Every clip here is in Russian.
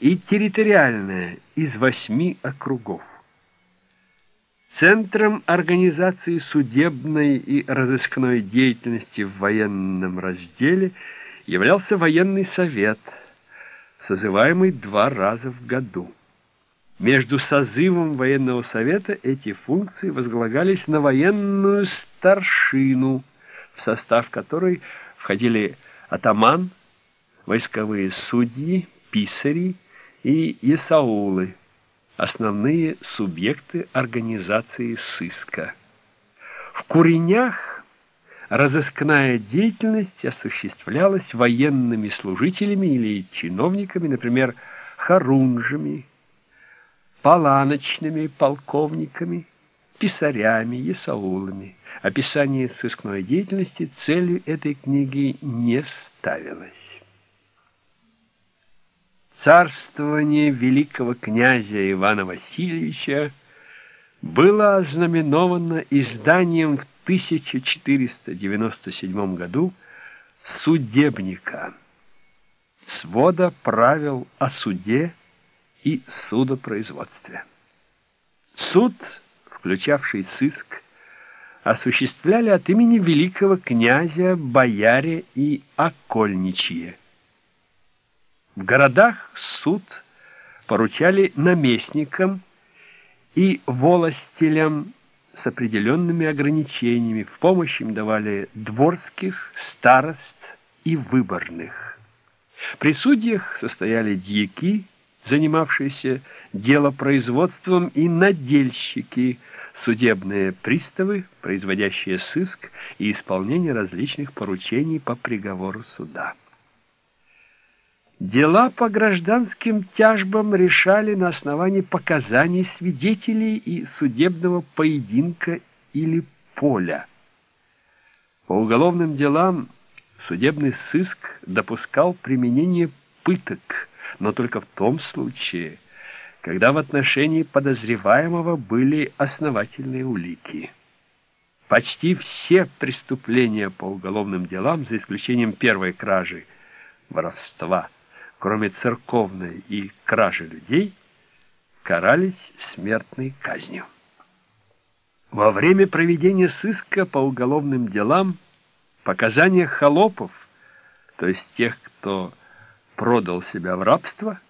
и территориальная из восьми округов. Центром организации судебной и разыскной деятельности в военном разделе являлся военный совет, созываемый два раза в году. Между созывом военного совета эти функции возглагались на военную старшину, в состав которой входили атаман, войсковые судьи, писари и исаулы, основные субъекты организации сыска. В Куренях разыскная деятельность осуществлялась военными служителями или чиновниками, например, хорунжами, паланочными полковниками, писарями, есаулами. Описание сыскной деятельности целью этой книги не ставилось. Царствование великого князя Ивана Васильевича было ознаменовано изданием в 1497 году судебника, свода правил о суде и судопроизводстве. Суд, включавший сыск, осуществляли от имени великого князя, бояре и окольничье. В городах суд поручали наместникам и волостелям с определенными ограничениями. В помощь им давали дворских, старост и выборных. При судьях состояли дьяки, занимавшиеся делопроизводством, и надельщики, судебные приставы, производящие сыск и исполнение различных поручений по приговору суда. Дела по гражданским тяжбам решали на основании показаний свидетелей и судебного поединка или поля. По уголовным делам судебный сыск допускал применение пыток, но только в том случае, когда в отношении подозреваемого были основательные улики. Почти все преступления по уголовным делам, за исключением первой кражи, воровства, кроме церковной и кражи людей, карались смертной казнью. Во время проведения сыска по уголовным делам показания холопов, то есть тех, кто продал себя в рабство,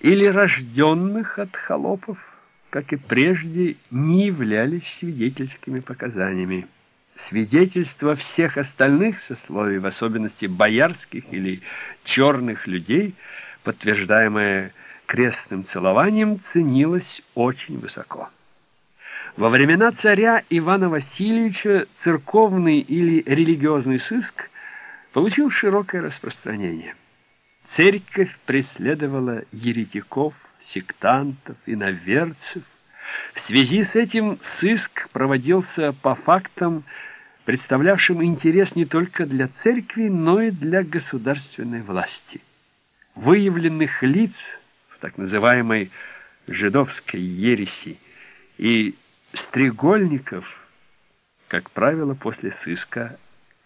или рожденных от холопов, как и прежде, не являлись свидетельскими показаниями. Свидетельства всех остальных сословий, в особенности боярских или черных людей, подтверждаемое крестным целованием, ценилось очень высоко. Во времена царя Ивана Васильевича церковный или религиозный сыск получил широкое распространение. Церковь преследовала еретиков, сектантов, иноверцев. В связи с этим сыск проводился по фактам, представлявшим интерес не только для церкви, но и для государственной власти. Выявленных лиц в так называемой жидовской ереси и стрегольников, как правило, после сыска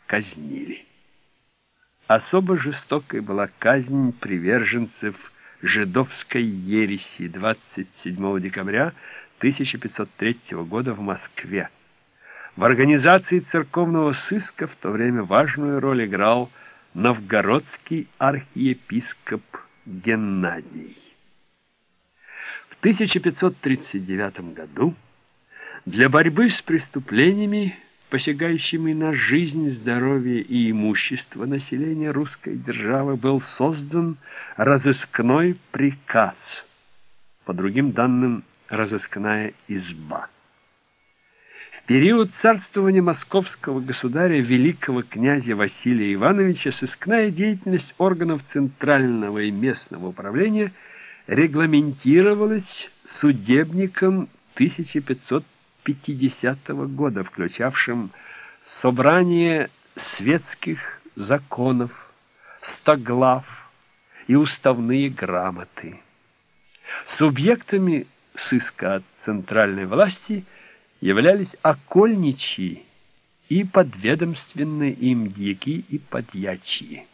казнили. Особо жестокой была казнь приверженцев жидовской ереси 27 декабря 1503 года в Москве. В организации церковного сыска в то время важную роль играл новгородский архиепископ Геннадий. В 1539 году для борьбы с преступлениями посягающими на жизнь, здоровье и имущество населения русской державы, был создан разыскной приказ, по другим данным, разыскная изба. В период царствования московского государя великого князя Василия Ивановича сыскная деятельность органов центрального и местного управления регламентировалась судебником 1500 50 -го года, включавшим собрание светских законов, стоглав и уставные грамоты. Субъектами сыска от центральной власти являлись окольничьи и подведомственные им дьяки и подьячьи.